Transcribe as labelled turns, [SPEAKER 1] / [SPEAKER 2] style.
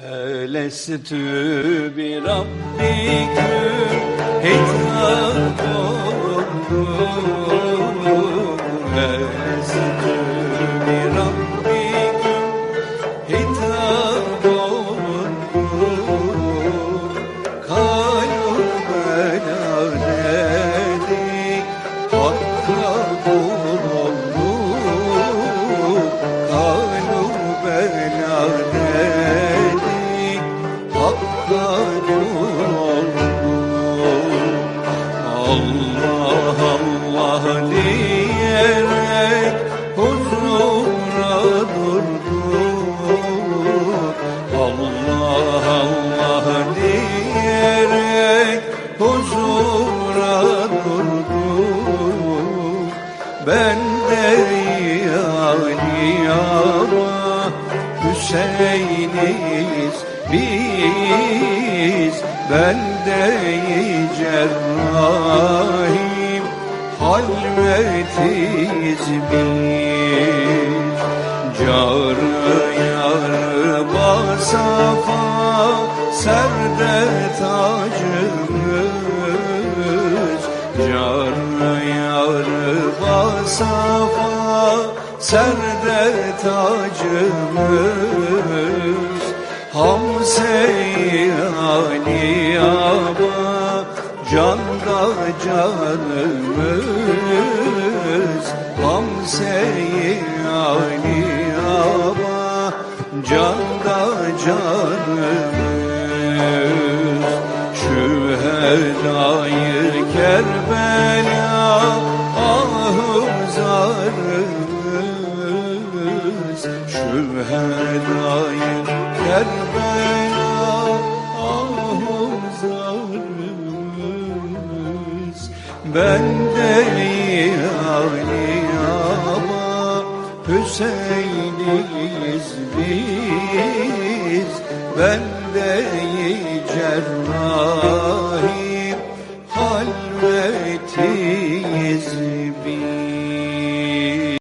[SPEAKER 1] Elestü bir rabbiküm hitnakum Elestü bir rabbiküm hitnakum Allah Allah diyerek huzura durdu Allah Allah diyerek huzura durdu ben derya niyama Hüseyin'iz biz Ben de cerrahim Halvetiz biz. Carı yarı basafa Serde tacımız Carı yarı basafa Serde tacımız Hamse-i Ali Aba Canda canımız Hamse-i Ali Aba Canda canımız Şühedayı Kerbela Ahım zarımız Şühedayı Kerbela ahım zarımız Ben deli ağlayama Hüseyin'iz biz Ben deli cerrahim Halvetiyiz biz